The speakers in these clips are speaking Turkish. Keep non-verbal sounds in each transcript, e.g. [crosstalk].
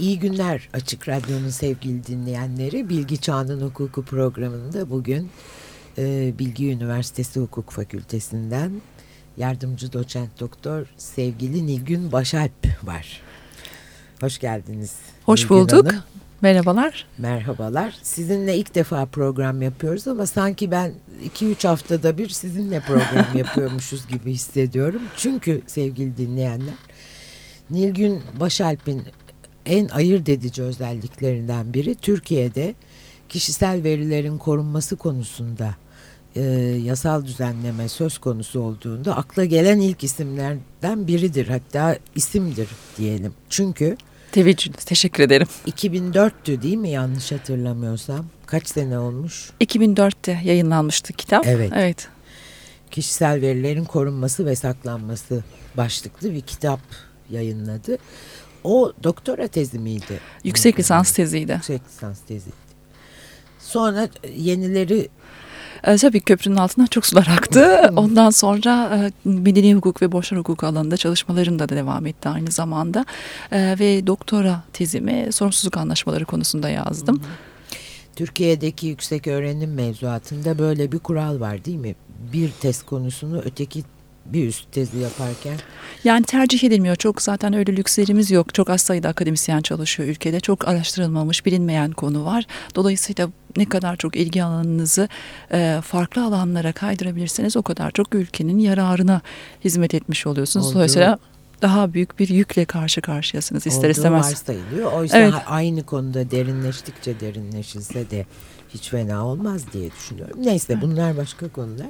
İyi günler Açık Radyo'nun sevgili dinleyenleri. Bilgi Çağının Hukuku programında bugün e, Bilgi Üniversitesi Hukuk Fakültesinden yardımcı doçent doktor sevgili Nilgün Başalp var. Hoş geldiniz. Hoş Nilgün bulduk. Hanım. Merhabalar. Merhabalar. Sizinle ilk defa program yapıyoruz ama sanki ben 2-3 haftada bir sizinle program [laughs] yapıyormuşuz gibi hissediyorum. Çünkü sevgili dinleyenler Nilgün Başalp'in en ayırt edici özelliklerinden biri Türkiye'de kişisel verilerin korunması konusunda e, yasal düzenleme söz konusu olduğunda akla gelen ilk isimlerden biridir. Hatta isimdir diyelim. Çünkü Teveccühünüz. Teşekkür ederim. 2004'tü değil mi yanlış hatırlamıyorsam? Kaç sene olmuş? 2004'te yayınlanmıştı kitap. Evet. Evet. Kişisel verilerin korunması ve saklanması başlıklı bir kitap yayınladı. O doktora tezi miydi? Yüksek lisans teziydi. Yüksek lisans teziydi. Sonra yenileri Ee, tabii köprünün altından çok sular aktı. [laughs] [laughs] Ondan sonra e, medeni hukuk ve borçlar hukuku alanında çalışmalarım da devam etti aynı zamanda. Ee, ve doktora tezimi sorumsuzluk anlaşmaları konusunda yazdım. Türkiye'deki yüksek öğrenim mevzuatında böyle bir kural var değil mi? Bir tez konusunu öteki bir üst tezi yaparken Yani tercih edilmiyor. Çok zaten öyle lükslerimiz yok. Çok az sayıda akademisyen çalışıyor ülkede. Çok araştırılmamış, bilinmeyen konu var. Dolayısıyla ne kadar çok ilgi alanınızı e, farklı alanlara kaydırabilirseniz o kadar çok ülkenin yararına hizmet etmiş oluyorsunuz. Olduğu- Dolayısıyla daha büyük bir yükle karşı karşıyasınız ister olduğu istemez. varsayılıyor. Oysa Evet. aynı konuda derinleştikçe derinleşilse de hiç fena olmaz diye düşünüyorum. Neyse bunlar başka konular.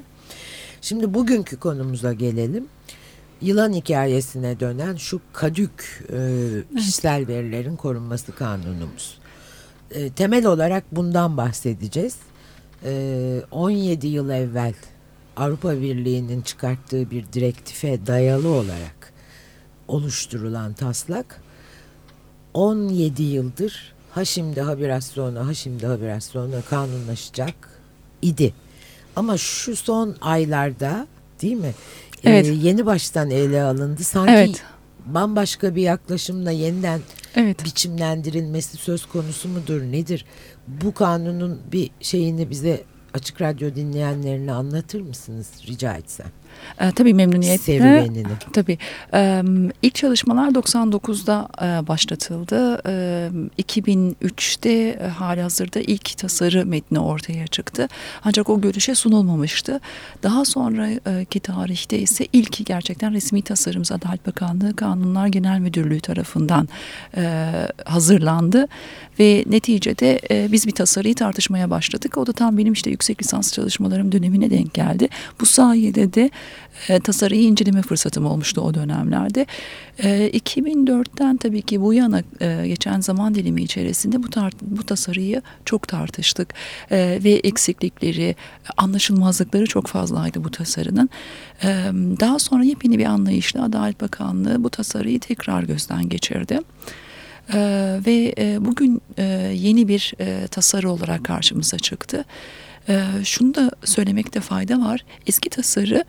Şimdi bugünkü konumuza gelelim. Yılan hikayesine dönen şu kadük e, kişisel verilerin korunması kanunumuz. E, temel olarak bundan bahsedeceğiz. E, 17 yıl evvel Avrupa Birliği'nin çıkarttığı bir direktife dayalı olarak oluşturulan taslak 17 yıldır ha şimdi ha biraz sonra ha şimdi ha biraz sonra kanunlaşacak idi. Ama şu son aylarda değil mi? e, Evet. yeni baştan ele alındı. Sanki Evet. bambaşka bir yaklaşımla yeniden Evet. biçimlendirilmesi söz konusu mudur nedir? Bu kanunun bir şeyini bize Açık Radyo dinleyenlerine anlatır mısınız rica etsem? E, tabii memnuniyetle. Serüvenini. Tabii. Ee, ilk çalışmalar 99'da e, başlatıldı. Ee, 2003'te e, hali hazırda ilk tasarı metni ortaya çıktı. Ancak o görüşe sunulmamıştı. Daha sonraki tarihte ise ilk gerçekten resmi tasarımız Adalet Bakanlığı Kanunlar Genel Müdürlüğü tarafından e, hazırlandı. Ve neticede e, biz bir tasarıyı tartışmaya başladık. O da tam benim işte yüksek lisans çalışmalarım dönemine denk geldi. Bu sayede de e, tasarıyı inceleme fırsatım olmuştu o dönemlerde. E, 2004'ten tabii ki bu yana e, geçen zaman dilimi içerisinde bu tar- bu tasarıyı çok tartıştık E, ve eksiklikleri, anlaşılmazlıkları çok fazlaydı bu tasarının. E, daha sonra yepyeni bir anlayışla Adalet Bakanlığı bu tasarıyı tekrar gözden geçirdi. Ee, ve e, bugün e, yeni bir e, tasarı olarak karşımıza çıktı. E, şunu da söylemekte fayda var. Eski tasarı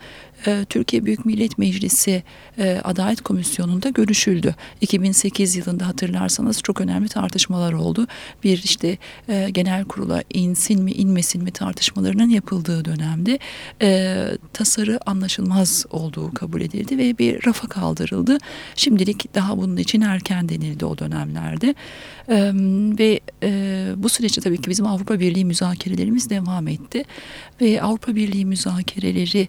e, Türkiye Büyük Millet Meclisi e, Adalet Komisyonu'nda görüşüldü. 2008 yılında hatırlarsanız çok önemli tartışmalar oldu. Bir işte e, genel kurula insin mi inmesin mi tartışmalarının yapıldığı dönemde e, tasarı anlaşılmaz olduğu kabul edildi ve bir rafa kaldırıldı. Şimdilik daha bunun için erken denildi o dönemlerde. Ve bu süreçte tabii ki bizim Avrupa Birliği müzakerelerimiz devam etti. Ve Avrupa Birliği müzakereleri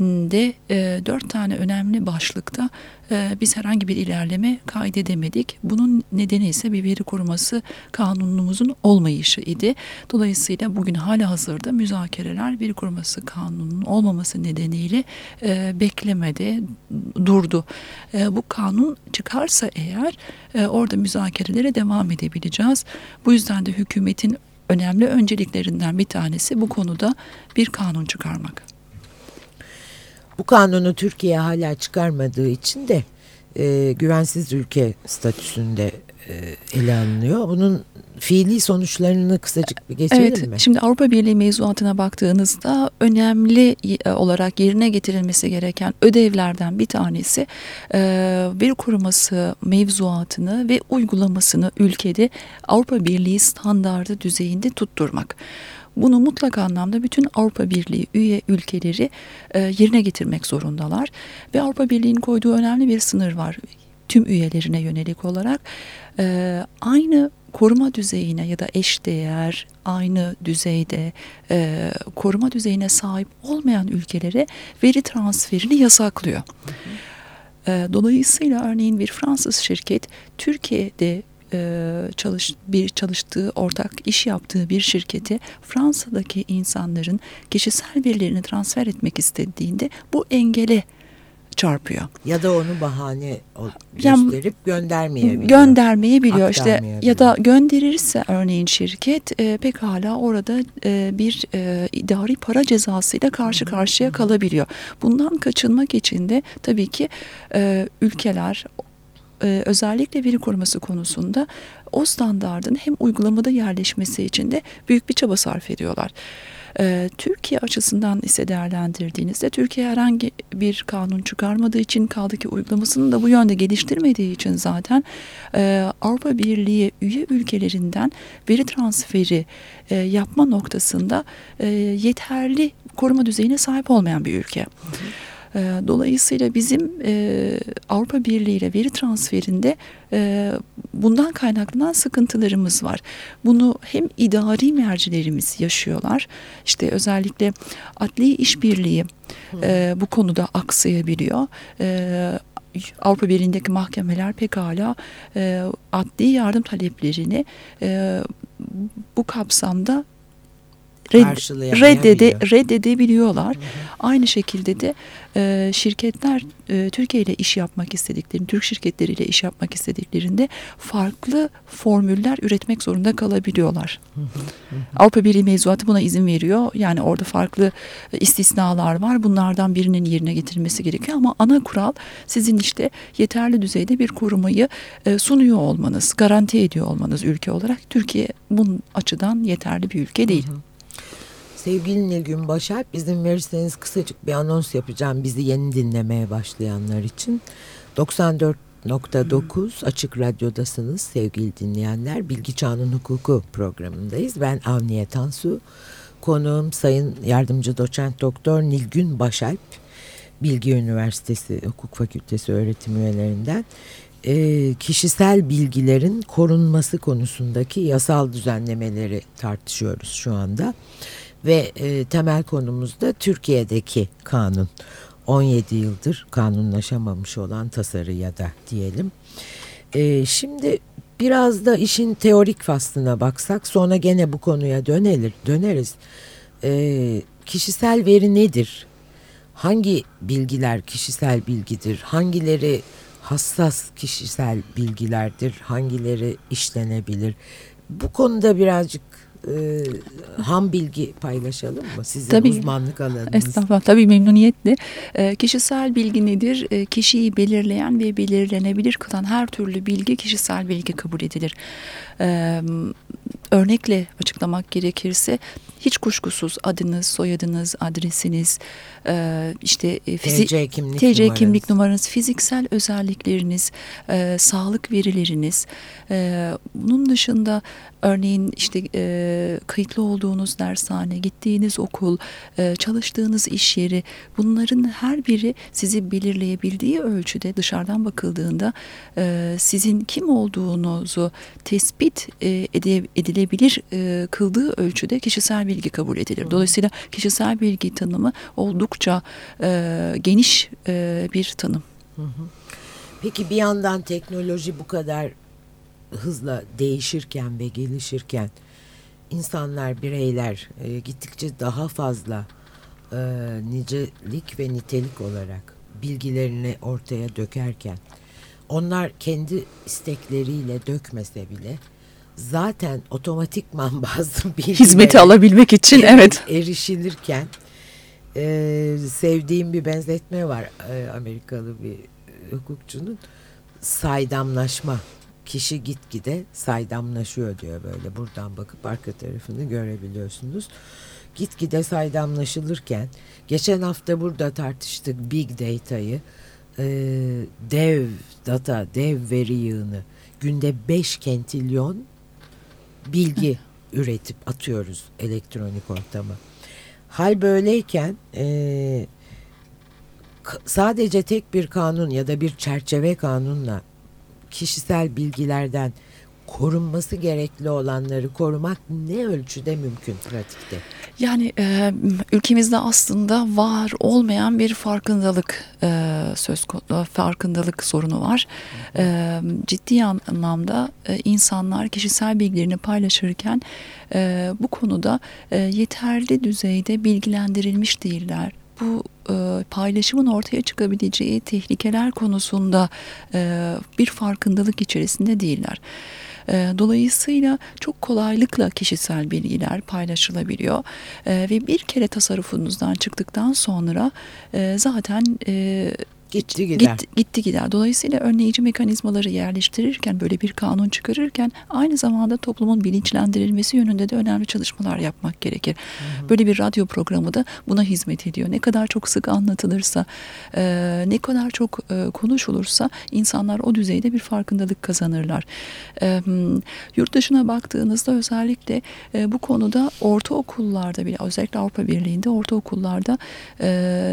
de e, dört tane önemli başlıkta e, biz herhangi bir ilerleme kaydedemedik. Bunun nedeni ise bir veri koruması kanunumuzun olmayışı idi. Dolayısıyla bugün hala hazırda müzakereler veri koruması kanununun olmaması nedeniyle e, beklemede durdu. E, bu kanun çıkarsa eğer e, orada müzakerelere devam edebileceğiz. Bu yüzden de hükümetin önemli önceliklerinden bir tanesi bu konuda bir kanun çıkarmak. Bu kanunu Türkiye hala çıkarmadığı için de e, güvensiz ülke statüsünde e, ele alınıyor. Bunun fiili sonuçlarını kısacık bir geçelim evet, mi? Şimdi Avrupa Birliği mevzuatına baktığınızda önemli e, olarak yerine getirilmesi gereken ödevlerden bir tanesi e, veri koruması mevzuatını ve uygulamasını ülkede Avrupa Birliği standardı düzeyinde tutturmak. Bunu mutlak anlamda bütün Avrupa Birliği üye ülkeleri e, yerine getirmek zorundalar. Ve Avrupa Birliği'nin koyduğu önemli bir sınır var tüm üyelerine yönelik olarak. E, aynı koruma düzeyine ya da eş değer aynı düzeyde e, koruma düzeyine sahip olmayan ülkelere veri transferini yasaklıyor. Hı hı. E, dolayısıyla örneğin bir Fransız şirket Türkiye'de çalış, bir çalıştığı ortak iş yaptığı bir şirketi Fransa'daki insanların kişisel verilerini transfer etmek istediğinde bu engele çarpıyor. Ya da onu bahane gösterip yani, göndermeyebiliyor. Göndermeyebiliyor işte ya da gönderirse örneğin şirket e, pekala orada e, bir e, idari para cezasıyla karşı karşıya kalabiliyor. Bundan kaçınmak için de tabii ki e, ülkeler e, özellikle veri koruması konusunda o standardın hem uygulamada yerleşmesi için de büyük bir çaba sarf ediyorlar. E, Türkiye açısından ise değerlendirdiğinizde Türkiye herhangi bir kanun çıkarmadığı için kaldı ki uygulamasını da bu yönde geliştirmediği için zaten e, Avrupa Birliği üye ülkelerinden veri transferi yapma noktasında yeterli koruma düzeyine sahip olmayan bir ülke. Hı hı. Ee, dolayısıyla bizim e, Avrupa Birliği ile veri transferinde e, bundan kaynaklanan sıkıntılarımız var. Bunu hem idari mercilerimiz yaşıyorlar. İşte özellikle adli işbirliği e, bu konuda aksayabiliyor. Avrupa Birliği'ndeki mahkemeler pekala e, adli yardım taleplerini e, bu kapsamda red, reddede, reddedebiliyorlar. Hı hı. Aynı şekilde de e, şirketler e, Türkiye ile iş yapmak istediklerinde, Türk şirketleriyle iş yapmak istediklerinde farklı formüller üretmek zorunda kalabiliyorlar. Hı. Avrupa Birliği mevzuatı buna izin veriyor. Yani orada farklı istisnalar var. Bunlardan birinin yerine getirilmesi gerekiyor ama ana kural sizin işte yeterli düzeyde bir korumayı e, sunuyor olmanız, garanti ediyor olmanız ülke olarak. Türkiye bunun açıdan yeterli bir ülke değil. Hı hı. Sevgili Nilgün Başar, izin verirseniz kısacık bir anons yapacağım bizi yeni dinlemeye başlayanlar için. 94.9 Açık Radyo'dasınız sevgili dinleyenler. Bilgi Çağının Hukuku programındayız. Ben Avniye Tansu. Konuğum Sayın Yardımcı Doçent Doktor Nilgün Başalp. Bilgi Üniversitesi Hukuk Fakültesi öğretim üyelerinden e, kişisel bilgilerin korunması konusundaki yasal düzenlemeleri tartışıyoruz şu anda. Ve e, temel konumuz da Türkiye'deki kanun. 17 yıldır kanunlaşamamış olan tasarı ya da diyelim. E, şimdi biraz da işin teorik faslına baksak sonra gene bu konuya dönelir, döneriz. E, kişisel veri nedir? Hangi bilgiler kişisel bilgidir? Hangileri hassas kişisel bilgilerdir? Hangileri işlenebilir? Bu konuda birazcık e, ham bilgi paylaşalım mı? Sizin tabii, uzmanlık alanınız. Estağfurullah. Tabii memnuniyetle. E, kişisel bilgi nedir? E, kişiyi belirleyen ve belirlenebilir kılan her türlü bilgi kişisel bilgi kabul edilir. E, örnekle açıklamak gerekirse hiç kuşkusuz adınız, soyadınız, adresiniz, e, işte e, fizik, TC kimlik, TC numaranız. kimlik numaranız, fiziksel özellikleriniz, e, sağlık verileriniz. E, bunun dışında örneğin işte e, kayıtlı olduğunuz dershane, gittiğiniz okul, e, çalıştığınız iş yeri bunların her biri sizi belirleyebildiği ölçüde dışarıdan bakıldığında e, sizin kim olduğunuzu tespit e, edilebilir e, kıldığı ölçüde kişisel bilgi kabul edilir. Dolayısıyla kişisel bilgi tanımı oldukça e, geniş e, bir tanım. Peki bir yandan teknoloji bu kadar hızla değişirken ve gelişirken insanlar, bireyler e, gittikçe daha fazla e, nicelik ve nitelik olarak bilgilerini ortaya dökerken onlar kendi istekleriyle dökmese bile zaten otomatikman [laughs] bazı bilgilere hizmeti alabilmek için evet. erişilirken e, sevdiğim bir benzetme var e, Amerikalı bir hukukçunun. Saydamlaşma. Kişi gitgide saydamlaşıyor diyor böyle. Buradan bakıp arka tarafını görebiliyorsunuz. Gitgide saydamlaşılırken geçen hafta burada tartıştık big data'yı. E, dev data dev veri yığını. Günde 5 kentilyon bilgi üretip atıyoruz elektronik ortama. Hal böyleyken e, sadece tek bir kanun ya da bir çerçeve kanunla kişisel bilgilerden korunması gerekli olanları korumak ne ölçüde mümkün pratikte? Yani e, ülkemizde aslında var olmayan bir farkındalık e, söz konusu, farkındalık sorunu var. E, ciddi anlamda e, insanlar kişisel bilgilerini paylaşırken e, bu konuda e, yeterli düzeyde bilgilendirilmiş değiller. Bu e, paylaşımın ortaya çıkabileceği tehlikeler konusunda e, bir farkındalık içerisinde değiller. E, dolayısıyla çok kolaylıkla kişisel bilgiler paylaşılabiliyor. Ve bir kere tasarrufunuzdan çıktıktan sonra zaten Gitti gider. Gitti, gitti gider. Dolayısıyla önleyici mekanizmaları yerleştirirken böyle bir kanun çıkarırken aynı zamanda toplumun bilinçlendirilmesi yönünde de önemli çalışmalar yapmak gerekir. Hı hı. Böyle bir radyo programı da buna hizmet ediyor. Ne kadar çok sık anlatılırsa, e, ne kadar çok e, konuşulursa insanlar o düzeyde bir farkındalık kazanırlar. E, yurt dışına baktığınızda özellikle e, bu konuda ortaokullarda bile özellikle Avrupa Birliği'nde ortaokullarda e,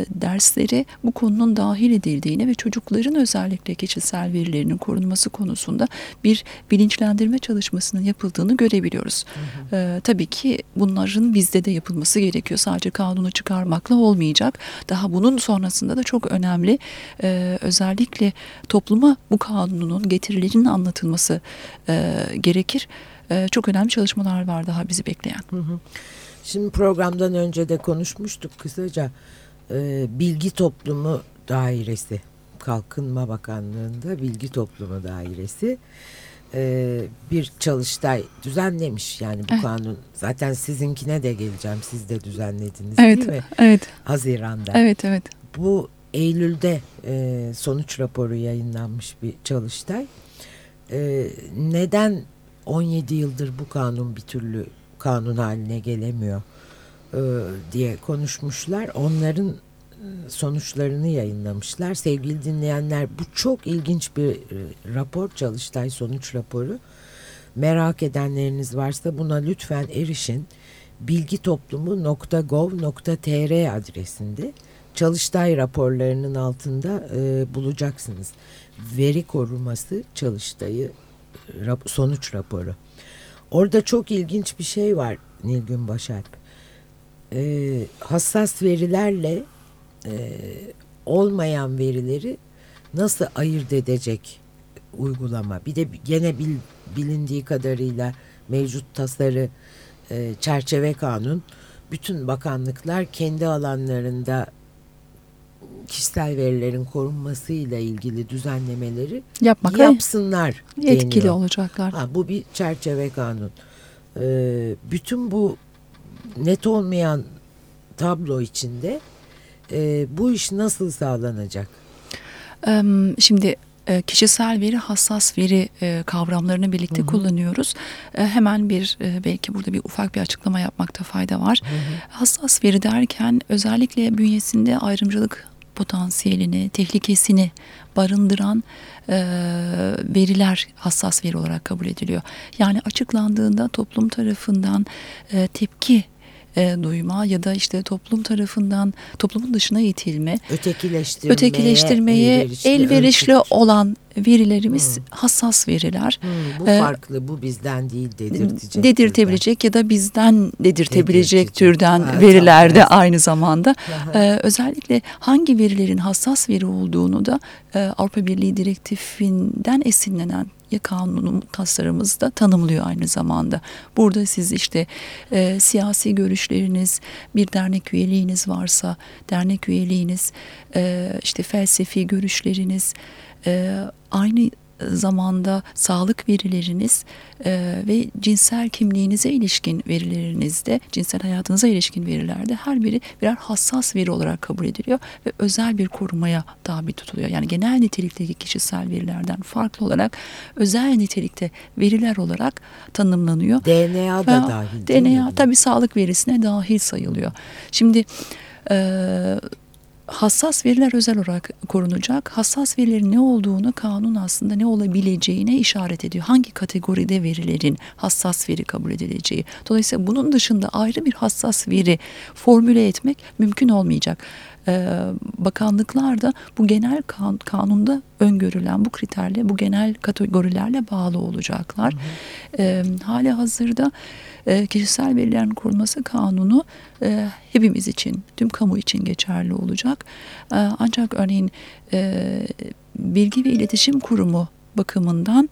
dersleri bu konunun dahil edildiğini ve çocukların özellikle kişisel verilerinin korunması konusunda bir bilinçlendirme çalışmasının yapıldığını görebiliyoruz. Hı hı. Ee, tabii ki bunların bizde de yapılması gerekiyor. Sadece kanunu çıkarmakla olmayacak. Daha bunun sonrasında da çok önemli e, özellikle topluma bu kanunun getirilerinin anlatılması e, gerekir. E, çok önemli çalışmalar var daha bizi bekleyen. Hı hı. Şimdi programdan önce de konuşmuştuk kısaca e, bilgi toplumu dairesi Kalkınma Bakanlığı'nda Bilgi Toplumu Dairesi e, bir çalıştay düzenlemiş. Yani bu evet. kanun zaten sizinkine de geleceğim. Siz de düzenlediniz evet, değil mi? Evet. Haziran'da. Evet, evet. Bu Eylül'de e, sonuç raporu yayınlanmış bir çalıştay. E, neden 17 yıldır bu kanun bir türlü kanun haline gelemiyor e, diye konuşmuşlar. Onların sonuçlarını yayınlamışlar. Sevgili dinleyenler bu çok ilginç bir e, rapor Çalıştay sonuç raporu. Merak edenleriniz varsa buna lütfen erişin. bilgitoplumu.gov.tr adresinde Çalıştay raporlarının altında e, bulacaksınız. Veri koruması Çalıştay'ı rap, sonuç raporu. Orada çok ilginç bir şey var Nilgün Başalp. E, hassas verilerle e, olmayan verileri nasıl ayırt edecek uygulama? Bir de gene bil, bilindiği kadarıyla mevcut tasarı e, çerçeve kanun bütün bakanlıklar kendi alanlarında kişisel verilerin korunmasıyla ilgili düzenlemeleri Yapmak yapsınlar etkili deniyor. olacaklar. Ha, bu bir çerçeve kanun. Ee, bütün bu net olmayan tablo içinde e, bu iş nasıl sağlanacak? Şimdi e, kişisel veri, hassas veri e, kavramlarını birlikte hı hı. kullanıyoruz. E, hemen bir belki burada bir ufak bir açıklama yapmakta fayda var. Hı hı. Hassas veri derken özellikle bünyesinde ayrımcılık potansiyelini, tehlikesini barındıran e, veriler hassas veri olarak kabul ediliyor. Yani açıklandığında toplum tarafından e, tepki e, duyma ya da işte toplum tarafından toplumun dışına itilme, ötekileştirmeye, ötekileştirmeye elverişli, elverişli olan verilerimiz hmm. hassas veriler. Hmm, bu ee, farklı, bu bizden değil dedirtecek. Dedirtebilecek türden. ya da bizden dedirtebilecek Dedirtecek. türden ha, verilerde tamam. aynı zamanda. ee, özellikle hangi verilerin hassas veri olduğunu da e, Avrupa Birliği direktifinden esinlenen ya kanunun tasarımızda tanımlıyor aynı zamanda. Burada siz işte e, siyasi görüşleriniz, bir dernek üyeliğiniz varsa dernek üyeliğiniz, e, işte felsefi görüşleriniz, e, aynı zamanda sağlık verileriniz e, ve cinsel kimliğinize ilişkin verilerinizde, cinsel hayatınıza ilişkin verilerde her biri birer hassas veri olarak kabul ediliyor ve özel bir korumaya tabi tutuluyor. Yani genel nitelikteki kişisel verilerden farklı olarak özel nitelikte veriler olarak tanımlanıyor. DNA da dahil. DNA tabii sağlık verisine dahil sayılıyor. Şimdi e, hassas veriler özel olarak korunacak. Hassas verilerin ne olduğunu kanun aslında ne olabileceğine işaret ediyor. Hangi kategoride verilerin hassas veri kabul edileceği. Dolayısıyla bunun dışında ayrı bir hassas veri formüle etmek mümkün olmayacak. Ee, bakanlıklar da bu genel kan, kanunda öngörülen bu kriterle, bu genel kategorilerle bağlı olacaklar. Hı hı. Ee, hali hazırda e, kişisel verilerin korunması kanunu e, hepimiz için, tüm kamu için geçerli olacak. E, ancak örneğin e, Bilgi ve İletişim Kurumu bakımından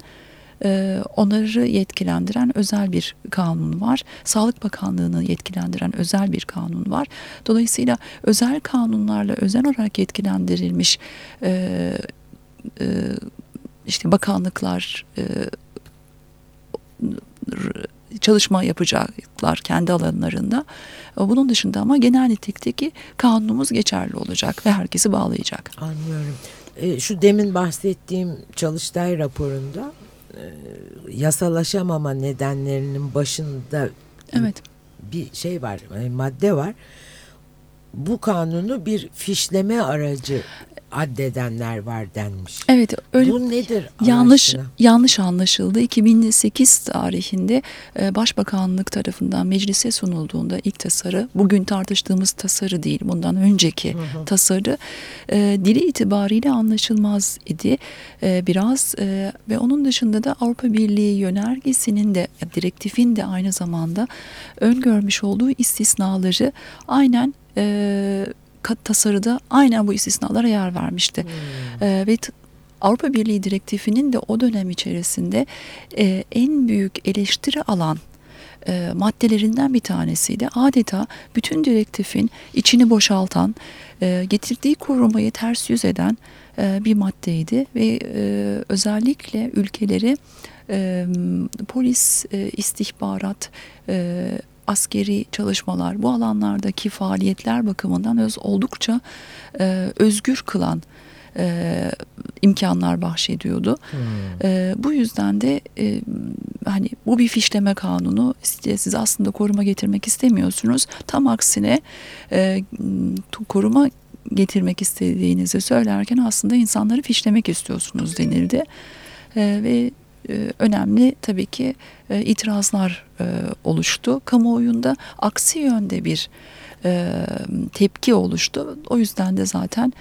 e, onları yetkilendiren özel bir kanun var. Sağlık Bakanlığı'nı yetkilendiren özel bir kanun var. Dolayısıyla özel kanunlarla özel olarak yetkilendirilmiş e, e, işte bakanlıklar e, çalışma yapacaklar kendi alanlarında. Bunun dışında ama genel nitelikteki kanunumuz geçerli olacak ve herkesi bağlayacak. Anlıyorum. E, şu demin bahsettiğim Çalıştay raporunda yasalaşamama nedenlerinin başında evet. bir şey var, e, madde var. Bu kanunu bir fişleme aracı addedenler var denmiş. Evet öyle. Bu nedir? Yanlış yanlış anlaşıldı. 2008 tarihinde e, Başbakanlık tarafından meclise sunulduğunda ilk tasarı bugün tartıştığımız tasarı değil bundan önceki hı hı. tasarı e, dili itibariyle anlaşılmaz idi e, biraz ve onun dışında da Avrupa Birliği yönergesinin de direktifin de aynı zamanda öngörmüş olduğu istisnaları aynen e, tasarıda aynen bu istisnalara yer vermişti. Hmm. E, ve Avrupa Birliği direktifinin de o dönem içerisinde e, en büyük eleştiri alan e, maddelerinden bir tanesiydi. Adeta bütün direktifin içini boşaltan, e, getirdiği korumayı ters yüz eden e, bir maddeydi ve e, özellikle ülkeleri e, polis, e, istihbarat, e, askeri çalışmalar, bu alanlardaki faaliyetler bakımından öz oldukça e, özgür kılan e, imkanlar bahşediyordu. Hmm. E, bu yüzden de e, hani bu bir fişleme kanunu siz aslında koruma getirmek istemiyorsunuz. Tam aksine e, koruma getirmek istediğinizi söylerken aslında insanları fişlemek istiyorsunuz denildi. E, ve önemli tabii ki e, itirazlar e, oluştu. Kamuoyunda aksi yönde bir tepki oluştu. O yüzden de zaten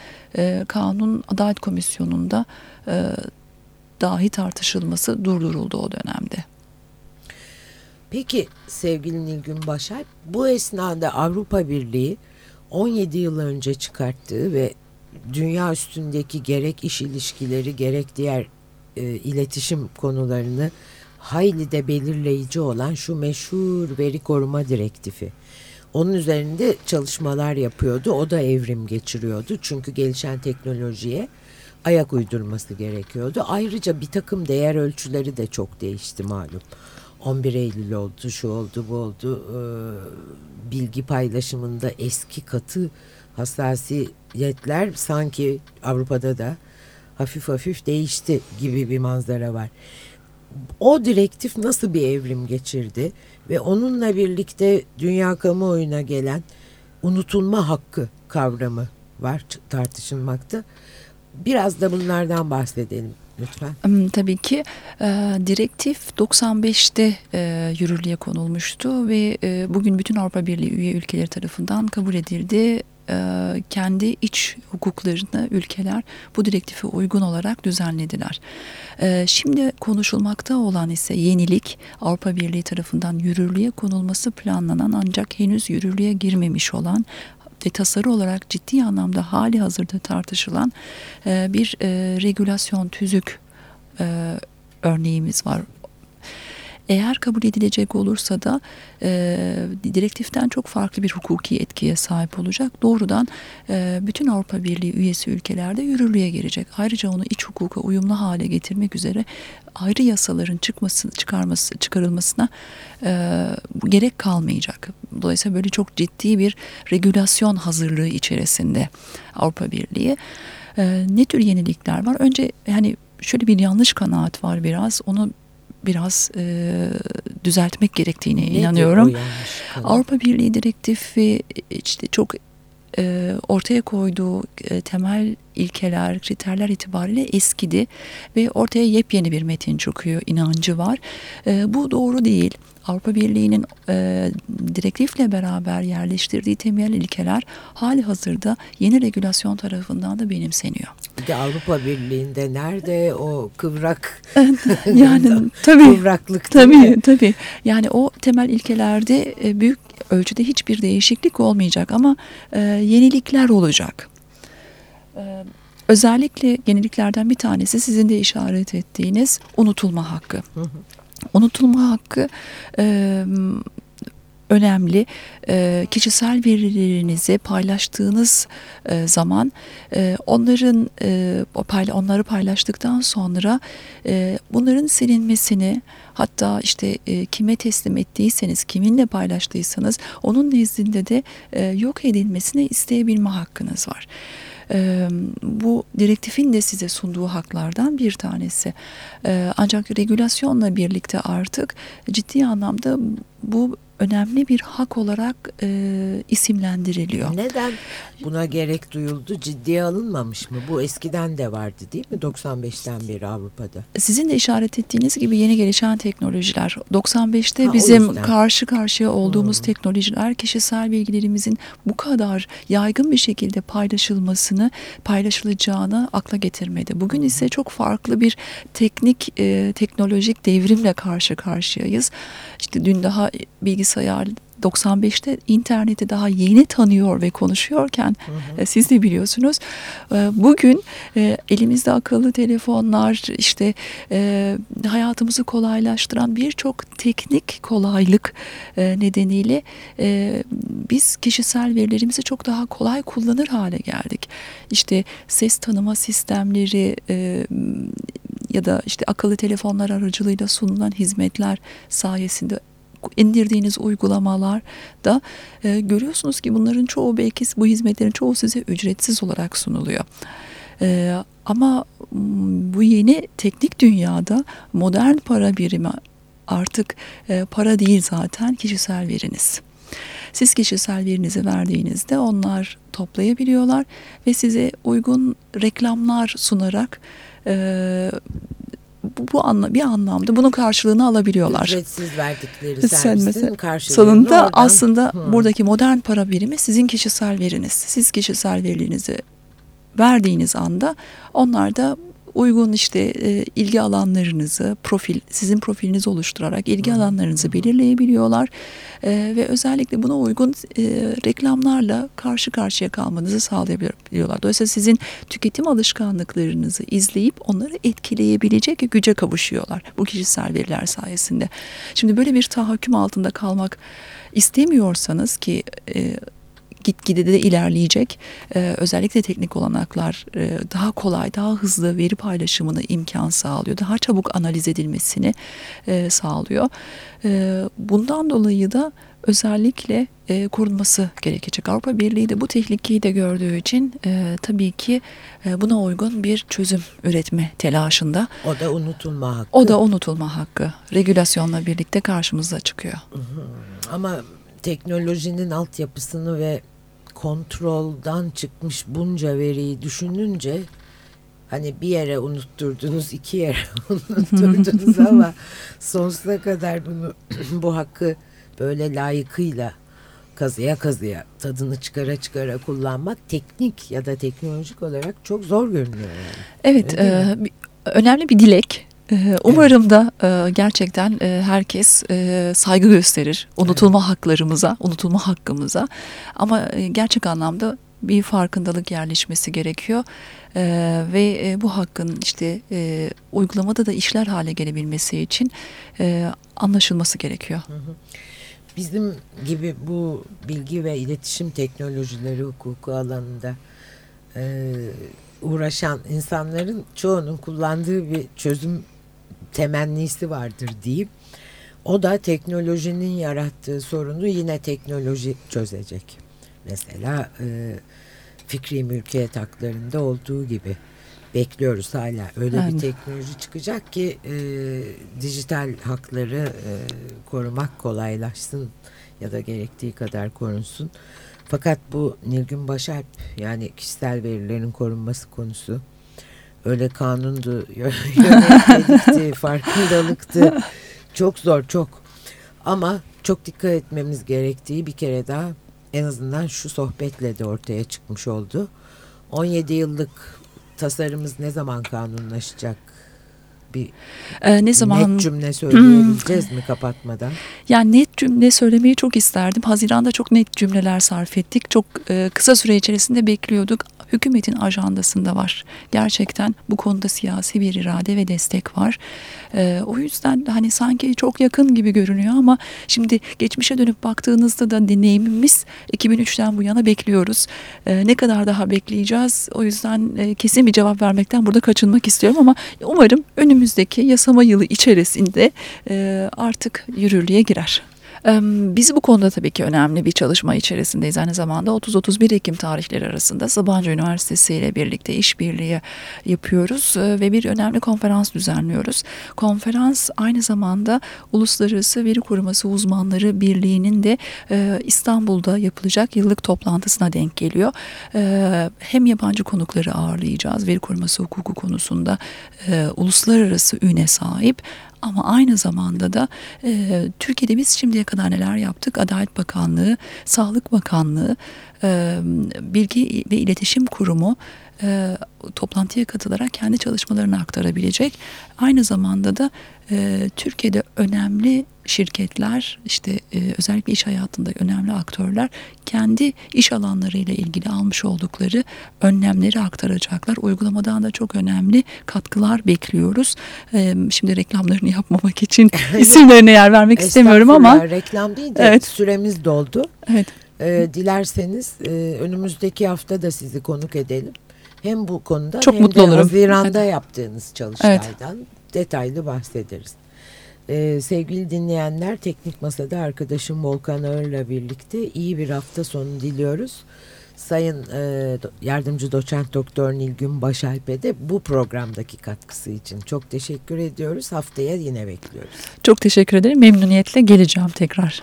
Kanun Adalet Komisyonu'nda dahi tartışılması durduruldu o dönemde. Peki sevgili Nilgün Başar, bu esnada Avrupa Birliği 17 yıl önce çıkarttığı ve dünya üstündeki gerek iş ilişkileri gerek diğer e, iletişim konularını hayli de belirleyici olan şu meşhur veri koruma direktifi. Onun üzerinde çalışmalar yapıyordu. O da evrim geçiriyordu. Çünkü gelişen teknolojiye ayak uydurması gerekiyordu. Ayrıca bir takım değer ölçüleri de çok değişti malum. 11 Eylül oldu, şu oldu, bu oldu. Ee, bilgi paylaşımında eski katı hassasiyetler sanki Avrupa'da da hafif hafif değişti gibi bir manzara var. O direktif nasıl bir evrim geçirdi ve onunla birlikte dünya kamuoyuna gelen unutulma hakkı kavramı var tartışılmakta. Biraz da bunlardan bahsedelim lütfen. Tabii ki e, direktif 95'te e, yürürlüğe konulmuştu ve e, bugün bütün Avrupa Birliği üye ülkeleri tarafından kabul edildi kendi iç hukuklarını ülkeler bu direktife uygun olarak düzenlediler. E, şimdi konuşulmakta olan ise yenilik Avrupa Birliği tarafından yürürlüğe konulması planlanan ancak henüz yürürlüğe girmemiş olan ve tasarı olarak ciddi anlamda hali hazırda tartışılan e, bir e, regülasyon tüzük e, örneğimiz var. Eğer kabul edilecek olursa da e, direktiften çok farklı bir hukuki etkiye sahip olacak. Doğrudan e, bütün Avrupa Birliği üyesi ülkelerde yürürlüğe girecek. Ayrıca onu iç hukuka uyumlu hale getirmek üzere ayrı yasaların çıkması, çıkarması, çıkarılmasına e, gerek kalmayacak. Dolayısıyla böyle çok ciddi bir regülasyon hazırlığı içerisinde Avrupa Birliği. E, ne tür yenilikler var? Önce hani şöyle bir yanlış kanaat var biraz. Onu biraz e, düzeltmek gerektiğine Nedir inanıyorum. Avrupa Birliği direktifi işte çok e, ortaya koyduğu e, temel ilkeler, kriterler itibariyle eskidi ve ortaya yepyeni bir metin çıkıyor, inancı var. E, bu doğru değil. Avrupa Birliği'nin e, direktifle beraber yerleştirdiği temel ilkeler hali hazırda yeni regülasyon tarafından da benimseniyor. Bir de Avrupa Birliği'nde nerede o kıvrak [laughs] yani [laughs] tabii kıvraklık tabii tabii yani o temel ilkelerde büyük ölçüde hiçbir değişiklik olmayacak ama e, yenilikler olacak. E, özellikle yeniliklerden bir tanesi sizin de işaret ettiğiniz unutulma hakkı. Hı hı. Unutulma hakkı e, önemli. E, kişisel verilerinizi paylaştığınız e, zaman e, onların e, onları paylaştıktan sonra e, bunların silinmesini hatta işte e, kime teslim ettiyseniz, kiminle paylaştıysanız onun nezdinde de e, yok edilmesini isteyebilme hakkınız var. E, bu direktifin de size sunduğu haklardan bir tanesi. E, ancak regülasyonla birlikte artık ciddi anlamda bu önemli bir hak olarak e, isimlendiriliyor. Neden buna gerek duyuldu? Ciddiye alınmamış mı? Bu eskiden de vardı değil mi? 95'ten beri Avrupa'da. Sizin de işaret ettiğiniz gibi yeni gelişen teknolojiler. 95'te ha, bizim karşı karşıya olduğumuz hmm. teknolojiler kişisel bilgilerimizin bu kadar yaygın bir şekilde paylaşılmasını, paylaşılacağını akla getirmedi. Bugün hmm. ise çok farklı bir teknik, e, teknolojik devrimle karşı karşıyayız. İşte dün daha bilgisayar 95'te interneti daha yeni tanıyor ve konuşuyorken hı hı. E, siz de biliyorsunuz e, bugün e, elimizde akıllı telefonlar işte hayatımızı kolaylaştıran birçok teknik kolaylık nedeniyle biz kişisel verilerimizi çok daha kolay kullanır hale geldik. İşte ses tanıma sistemleri ya da işte akıllı telefonlar aracılığıyla sunulan hizmetler sayesinde indirdiğiniz uygulamalar da e, görüyorsunuz ki bunların çoğu belki bu hizmetlerin çoğu size ücretsiz olarak sunuluyor. E, ama bu yeni teknik dünyada modern para birimi artık e, para değil zaten kişisel veriniz. Siz kişisel verinizi verdiğinizde onlar toplayabiliyorlar ve size uygun reklamlar sunarak e, bu, bu anla, bir anlamda bunun karşılığını alabiliyorlar. Ücretsiz verdikleri servisin karşılığını Sonunda oradan, aslında hı. buradaki modern para birimi sizin kişisel veriniz. Siz kişisel verilerinizi verdiğiniz anda onlar da uygun işte e, ilgi alanlarınızı profil sizin profilinizi oluşturarak ilgi alanlarınızı belirleyebiliyorlar e, ve özellikle buna uygun e, reklamlarla karşı karşıya kalmanızı sağlayabiliyorlar. Dolayısıyla sizin tüketim alışkanlıklarınızı izleyip onları etkileyebilecek güce kavuşuyorlar bu kişisel veriler sayesinde. Şimdi böyle bir tahakküm altında kalmak istemiyorsanız ki e, gitgide de ilerleyecek. Ee, özellikle teknik olanaklar e, daha kolay, daha hızlı veri paylaşımını imkan sağlıyor. Daha çabuk analiz edilmesini e, sağlıyor. E, bundan dolayı da özellikle e, korunması gerekecek. Avrupa Birliği de bu tehlikeyi de gördüğü için e, tabii ki e, buna uygun bir çözüm üretme telaşında. O da unutulma hakkı. O da unutulma hakkı. Regülasyonla birlikte karşımıza çıkıyor. Ama teknolojinin altyapısını ve kontroldan çıkmış bunca veriyi düşününce hani bir yere unutturdunuz, iki yere [laughs] unutturdunuz [laughs] ama sonsuza kadar bunu [clears throat] bu hakkı böyle layıkıyla kazıya kazıya tadını çıkara çıkara kullanmak teknik ya da teknolojik olarak çok zor görünüyor yani. Evet, e, önemli bir dilek. Ee, umarım da e, gerçekten e, herkes e, saygı gösterir unutulma evet. haklarımıza, unutulma hakkımıza. Ama gerçek anlamda bir farkındalık yerleşmesi gerekiyor. Ee, ve bu hakkın işte e, uygulamada da işler hale gelebilmesi için e, anlaşılması gerekiyor. Bizim gibi bu bilgi ve iletişim teknolojileri hukuku alanında e, uğraşan insanların çoğunun kullandığı bir çözüm temennisi vardır diyeyim. O da teknolojinin yarattığı sorunu yine teknoloji çözecek. Mesela e, fikri mülkiyet haklarında olduğu gibi bekliyoruz hala. Öyle yani. bir teknoloji çıkacak ki e, dijital hakları e, korumak kolaylaşsın ya da gerektiği kadar korunsun. Fakat bu Nilgün Başalp yani kişisel verilerin korunması konusu öyle kanundu, [laughs] yönetmelikti, farkındalıktı. Çok zor çok. Ama çok dikkat etmemiz gerektiği bir kere daha en azından şu sohbetle de ortaya çıkmış oldu. 17 yıllık tasarımız ne zaman kanunlaşacak? Bir ee, ne zaman net cümle söyleyebileceğiz hmm. mi kapatmadan? Yani net cümle söylemeyi çok isterdim. Haziranda çok net cümleler sarf ettik. Çok e, kısa süre içerisinde bekliyorduk hükümetin ajandasında var. Gerçekten bu konuda siyasi bir irade ve destek var. E, o yüzden hani sanki çok yakın gibi görünüyor ama şimdi geçmişe dönüp baktığınızda da deneyimimiz 2003'ten bu yana bekliyoruz. E, ne kadar daha bekleyeceğiz? O yüzden e, kesin bir cevap vermekten burada kaçınmak istiyorum ama umarım önümüzdeki yasama yılı içerisinde e, artık yürürlüğe girer. Biz bu konuda tabii ki önemli bir çalışma içerisindeyiz. Aynı zamanda 30-31 Ekim tarihleri arasında Sabancı Üniversitesi ile birlikte işbirliği yapıyoruz ve bir önemli konferans düzenliyoruz. Konferans aynı zamanda Uluslararası Veri Koruması Uzmanları Birliği'nin de İstanbul'da yapılacak yıllık toplantısına denk geliyor. Hem yabancı konukları ağırlayacağız veri koruması hukuku konusunda uluslararası üne sahip ama aynı zamanda da e, Türkiye'de biz şimdiye kadar neler yaptık? Adalet Bakanlığı, Sağlık Bakanlığı, e, Bilgi ve İletişim Kurumu e, toplantıya katılarak kendi çalışmalarını aktarabilecek. Aynı zamanda da e, Türkiye'de önemli şirketler işte e, özellikle iş hayatında önemli aktörler kendi iş alanlarıyla ilgili almış oldukları önlemleri aktaracaklar. Uygulamadan da çok önemli katkılar bekliyoruz. E, şimdi reklamlarını yapmamak için [laughs] isimlerine yer vermek istemiyorum ama. Reklam değil de evet. süremiz doldu. Evet. E, dilerseniz e, önümüzdeki hafta da sizi konuk edelim. Hem bu konuda Çok hem mutlu de olurum. Haziran'da evet. yaptığınız çalışmalardan evet. detaylı bahsederiz. Ee, sevgili dinleyenler Teknik Masa'da arkadaşım Volkan Ağır'la birlikte iyi bir hafta sonu diliyoruz. Sayın e, Yardımcı Doçent Doktor Nilgün Başalp'e de bu programdaki katkısı için çok teşekkür ediyoruz. Haftaya yine bekliyoruz. Çok teşekkür ederim. Memnuniyetle geleceğim tekrar.